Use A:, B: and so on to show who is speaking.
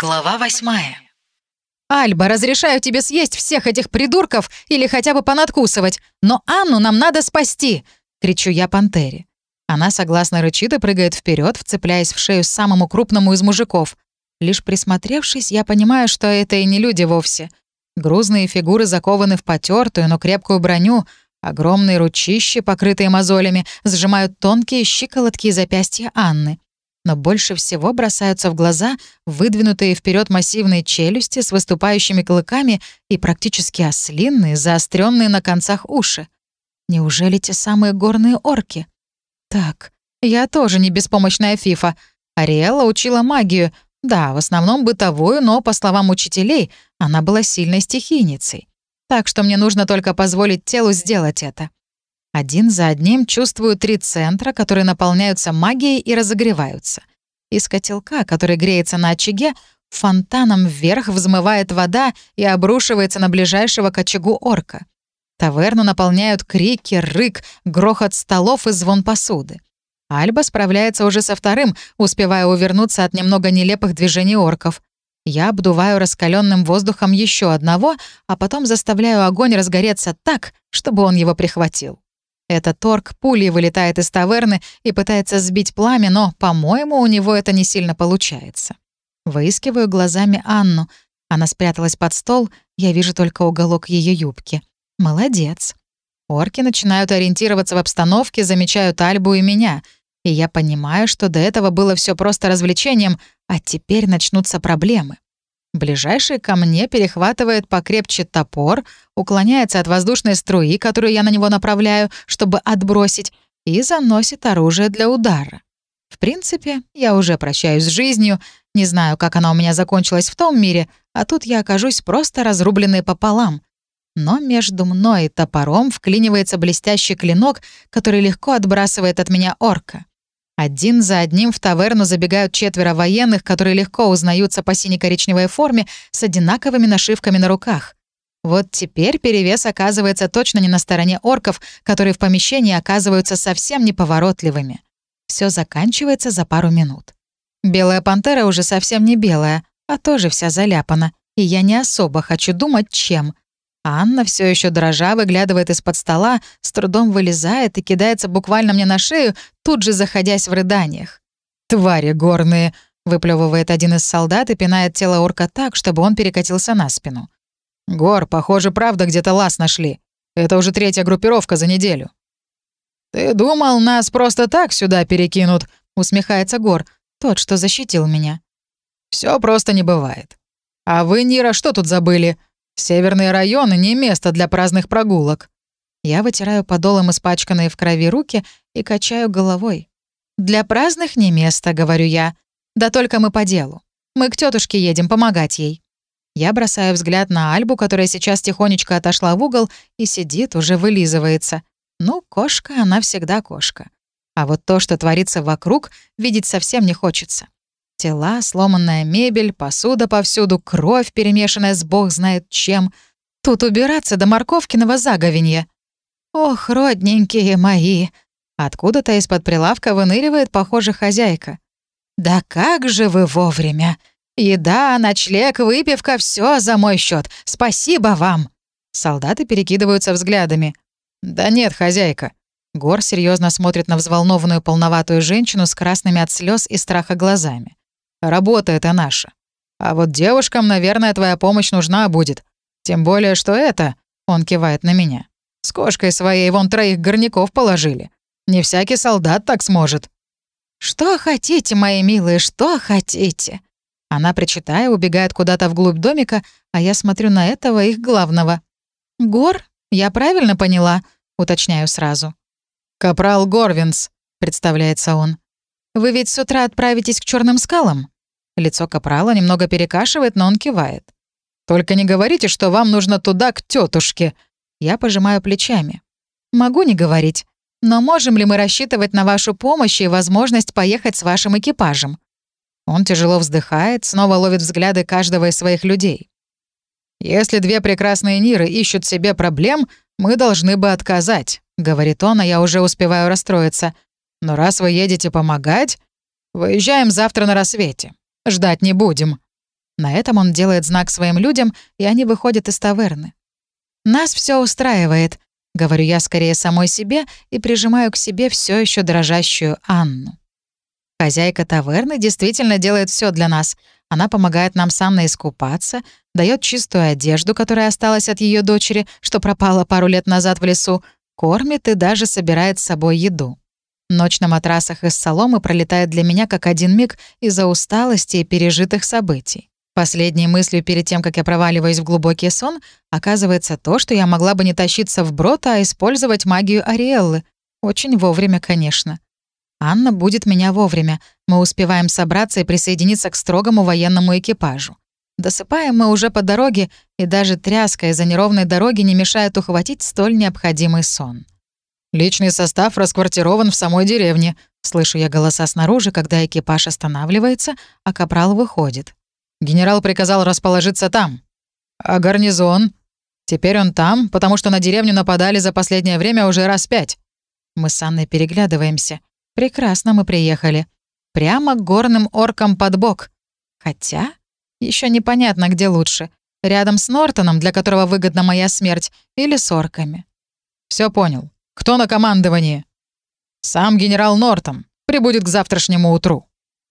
A: Глава восьмая.
B: «Альба, разрешаю тебе съесть всех этих придурков или хотя бы понадкусывать, но Анну нам надо спасти!» — кричу я пантере. Она согласно рычит и прыгает вперед, вцепляясь в шею самому крупному из мужиков. Лишь присмотревшись, я понимаю, что это и не люди вовсе. Грузные фигуры закованы в потертую, но крепкую броню, огромные ручища, покрытые мозолями, сжимают тонкие щиколотки и запястья Анны но больше всего бросаются в глаза выдвинутые вперед массивные челюсти с выступающими клыками и практически ослинные, заостренные на концах уши. Неужели те самые горные орки? Так, я тоже не беспомощная фифа. Ариэла учила магию, да, в основном бытовую, но, по словам учителей, она была сильной стихийницей. Так что мне нужно только позволить телу сделать это. Один за одним чувствую три центра, которые наполняются магией и разогреваются. Из котелка, который греется на очаге, фонтаном вверх взмывает вода и обрушивается на ближайшего к очагу орка. Таверну наполняют крики, рык, грохот столов и звон посуды. Альба справляется уже со вторым, успевая увернуться от немного нелепых движений орков. Я обдуваю раскаленным воздухом еще одного, а потом заставляю огонь разгореться так, чтобы он его прихватил. Этот торг пулей вылетает из таверны и пытается сбить пламя, но, по-моему, у него это не сильно получается. Выискиваю глазами Анну. Она спряталась под стол, я вижу только уголок ее юбки. Молодец. Орки начинают ориентироваться в обстановке, замечают Альбу и меня. И я понимаю, что до этого было все просто развлечением, а теперь начнутся проблемы. Ближайший ко мне перехватывает покрепче топор, уклоняется от воздушной струи, которую я на него направляю, чтобы отбросить, и заносит оружие для удара. В принципе, я уже прощаюсь с жизнью, не знаю, как она у меня закончилась в том мире, а тут я окажусь просто разрубленной пополам. Но между мной и топором вклинивается блестящий клинок, который легко отбрасывает от меня орка. Один за одним в таверну забегают четверо военных, которые легко узнаются по сине-коричневой форме с одинаковыми нашивками на руках. Вот теперь перевес оказывается точно не на стороне орков, которые в помещении оказываются совсем неповоротливыми. Все заканчивается за пару минут. Белая пантера уже совсем не белая, а тоже вся заляпана, и я не особо хочу думать, чем — Анна все еще дрожа выглядывает из-под стола, с трудом вылезает и кидается буквально мне на шею, тут же заходясь в рыданиях. «Твари горные!» — выплевывает один из солдат и пинает тело орка так, чтобы он перекатился на спину. «Гор, похоже, правда где-то лаз нашли. Это уже третья группировка за неделю». «Ты думал, нас просто так сюда перекинут?» — усмехается Гор, тот, что защитил меня. Все просто не бывает. А вы, Нира, что тут забыли? Северные районы — не место для праздных прогулок. Я вытираю подолом испачканные в крови руки и качаю головой. «Для праздных не место», — говорю я. «Да только мы по делу. Мы к тетушке едем помогать ей». Я бросаю взгляд на Альбу, которая сейчас тихонечко отошла в угол и сидит, уже вылизывается. Ну, кошка, она всегда кошка. А вот то, что творится вокруг, видеть совсем не хочется. Тела, сломанная мебель, посуда повсюду, кровь, перемешанная с бог знает чем. Тут убираться до морковкиного заговенья. Ох, родненькие мои! Откуда-то из-под прилавка выныривает, похоже, хозяйка. «Да как же вы вовремя! Еда, ночлег, выпивка — все за мой счет. Спасибо вам!» Солдаты перекидываются взглядами. «Да нет, хозяйка». Гор серьезно смотрит на взволнованную полноватую женщину с красными от слез и страха глазами. Работа это наша. А вот девушкам, наверное, твоя помощь нужна будет. Тем более, что это...» — он кивает на меня. «С кошкой своей вон троих горняков положили. Не всякий солдат так сможет». «Что хотите, мои милые, что хотите?» Она, причитая, убегает куда-то вглубь домика, а я смотрю на этого их главного. «Гор? Я правильно поняла?» — уточняю сразу. «Капрал Горвинс», — представляется он. Вы ведь с утра отправитесь к черным скалам?» Лицо Капрала немного перекашивает, но он кивает. «Только не говорите, что вам нужно туда, к тетушке. Я пожимаю плечами. «Могу не говорить. Но можем ли мы рассчитывать на вашу помощь и возможность поехать с вашим экипажем?» Он тяжело вздыхает, снова ловит взгляды каждого из своих людей. «Если две прекрасные Ниры ищут себе проблем, мы должны бы отказать», — говорит он, а я уже успеваю расстроиться — но раз вы едете помогать, выезжаем завтра на рассвете. Ждать не будем». На этом он делает знак своим людям, и они выходят из таверны. «Нас все устраивает», — говорю я скорее самой себе и прижимаю к себе все еще дрожащую Анну. Хозяйка таверны действительно делает все для нас. Она помогает нам с Анной искупаться, дает чистую одежду, которая осталась от ее дочери, что пропала пару лет назад в лесу, кормит и даже собирает с собой еду. Ночь на матрасах из соломы пролетает для меня как один миг из-за усталости и пережитых событий. Последней мыслью перед тем, как я проваливаюсь в глубокий сон, оказывается то, что я могла бы не тащиться в брод, а использовать магию Ариэллы. Очень вовремя, конечно. Анна будет меня вовремя. Мы успеваем собраться и присоединиться к строгому военному экипажу. Досыпаем мы уже по дороге, и даже тряска из-за неровной дороги не мешает ухватить столь необходимый сон. «Личный состав расквартирован в самой деревне», — слышу я голоса снаружи, когда экипаж останавливается, а капрал выходит. Генерал приказал расположиться там. А гарнизон? Теперь он там, потому что на деревню нападали за последнее время уже раз пять. Мы с Анной переглядываемся. Прекрасно мы приехали. Прямо к горным оркам под бок. Хотя еще непонятно, где лучше. Рядом с Нортоном, для которого выгодна моя смерть, или с орками. Все понял. Кто на командовании? Сам генерал Нортон. Прибудет к завтрашнему утру.